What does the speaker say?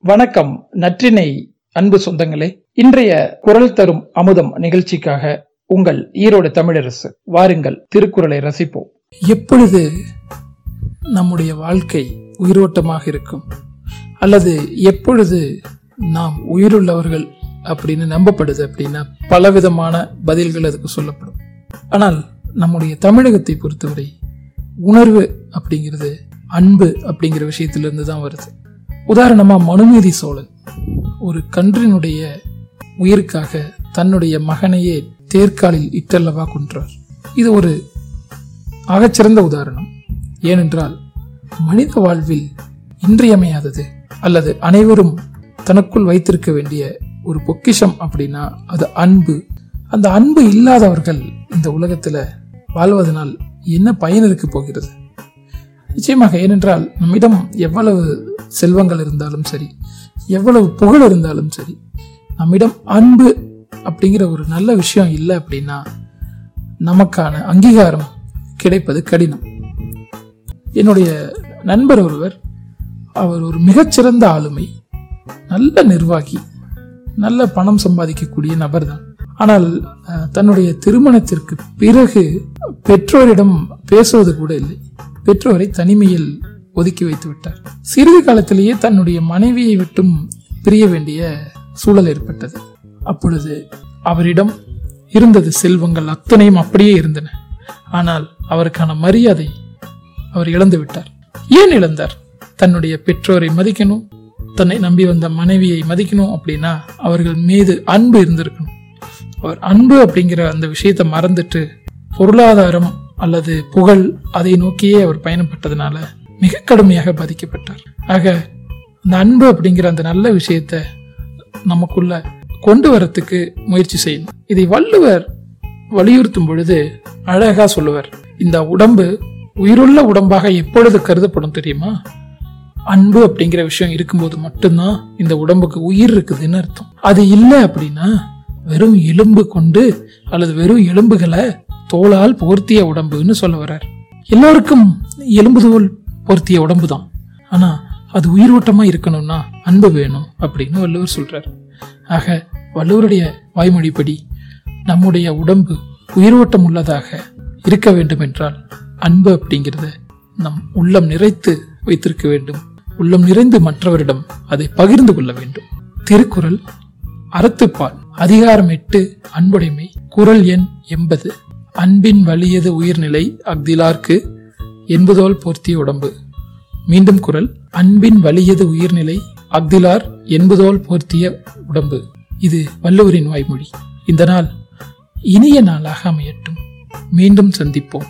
வணக்கம் நற்றினை அன்பு சொந்தங்களே. இன்றைய குரல் தரும் அமுதம் நிகழ்ச்சிக்காக உங்கள் ஈரோடு தமிழரசு வாருங்கள் திருக்குறளை ரசிப்போம். எப்பொழுது நம்முடைய வாழ்க்கை உயிரோட்டமாக இருக்கும்? அல்லது எப்பொழுது நாம் உயிருள்ளவர்கள் அப்படின்னு நம்பப்படுது அப்படின்னா பலவிதமான பதில்கள் அதுக்கு சொல்லப்படும். ஆனால் நம்முடைய தமிழகத்தை பொறுத்தவரை உணர்வு அப்படிங்கிறது அன்பு அப்படிங்கிற விஷயத்திலிருந்து தான் வருது. உதாரணமா மனுநீதி சோழன் ஒரு கன்றினுடைய உயிருக்காக தன்னுடைய மகனையே தேர்காலில் இட்டல்லவா கொன்றார். இது ஒரு ஆகச்சிறந்த உதாரணம். ஏனென்றால் மனித வாழ்வில் இன்றியமையாதது அல்லது அனைவரும் தனக்குள் வைத்திருக்க வேண்டிய ஒரு பொக்கிஷம் அப்படின்னா அது அன்பு. அந்த அன்பு இல்லாதவர்கள் இந்த உலகத்தில் வாழ்வதனால் என்ன பயன் இருக்க போகிறது? நிச்சயமாக ஏனென்றால் நம்மிடம் எவ்வளவு செல்வங்கள் இருந்தாலும் சரி எவ்வளவு புகழ் இருந்தாலும் சரி நம்மிடம் அன்பு அப்படிங்கிற ஒரு நல்ல விஷயம் இல்லை அப்படின்னா நமக்கான அங்கீகாரம் கிடைப்பது கடினம். என்னுடைய நண்பர் ஒருவர் அவர் ஒரு மிகச்சிறந்த ஆளுமை நல்ல நிர்வாகி நல்ல பணம் சம்பாதிக்கக்கூடிய நபர் தான் ஆனால் தன்னுடைய திருமணத்திற்கு பிறகு பெற்றோரிடம் பேசுவது கூட இல்லை. பெற்றோரை தனிமையில் ஒதுக்கி வைத்து விட்டார். சிறிது காலத்திலேயே தன்னுடைய மனைவியை விட்டும் பிரிய வேண்டிய சூழல் ஏற்பட்டது. அப்பொழுது அவரிடம் இருந்தது செல்வங்கள் அத்தனையும் அப்படியே இருந்தன. ஆனால் அவருக்கான மரியாதை அவர் இழந்து விட்டார். ஏன் இழந்தார்? தன்னுடைய பெற்றோரை மதிக்கணும் தன்னை நம்பி வந்த மனைவியை மதிக்கணும் அப்படின்னா அவர்கள் மீது அன்பு இருந்திருக்கணும். அவர் அன்பு அப்படிங்கிற அந்த விஷயத்தை மறந்துட்டு பொருளாதாரம் அல்லது புகழ் அதை நோக்கியே அவர் பயணப்பட்டதுனால மிக கடுமையாக பாதிக்கப்பட்டார். ஆக அந்த அன்பு அப்படிங்கிற அந்த நல்ல விஷயத்த நமக்குள்ள கொண்டு வரத்துக்கு முயற்சி செய்யணும். இதை வள்ளுவர் வலியுறுத்தும் பொழுது அழகா சொல்லுவார் இந்த உடம்பு உயிருள்ள உடம்பாக எப்பொழுது கருதப்படும் தெரியுமா? அன்பு அப்படிங்கிற விஷயம் இருக்கும்போது மட்டும்தான் இந்த உடம்புக்கு உயிர் இருக்குதுன்னு அர்த்தம். அது இல்லை அப்படின்னா வெறும் எலும்பு கொண்டு அல்லது வெறும் எலும்புகளை தோளால் போர்த்திய உடம்புன்னு சொல்ல வர்றார். எல்லோருக்கும் எலும்பு தோல் ஒருத்திய உடம்பு தான் ஆனால் அது உயிரோட்டமாக இருக்கணும்னா அன்பு வேணும் அப்படின்னு வள்ளுவர் சொல்கிறார் ஆக வள்ளுவருடைய வாய்மொழிப்படி நம்முடைய உடம்பு உயிரோட்டம் உள்ளதாக இருக்க வேண்டும் என்றால் அன்பு அப்படிங்கிறத நம் உள்ளம் நிறைத்து வைத்திருக்க வேண்டும். உள்ளம் நிறைந்து மற்றவரிடம் அதை பகிர்ந்து கொள்ள வேண்டும். திருக்குறள் அறத்துப்பால் அதிகாரம் எட்டு அன்புடைமை. குரல் எண் எண்பது. அன்பின் வலியது உயிர்நிலை அக்திலார்க்கு என்பதோல் போர்த்திய உடம்பு. மீண்டும் குரல். அன்பின் வலியது உயிர்நிலை. அக்திலார் என்பதோல் போர்த்திய உடம்பு. இது வள்ளுவரின் வாய்மொழி. இந்த நாள் இனிய நாளாக அமையட்டும். மீண்டும் சந்திப்போம்.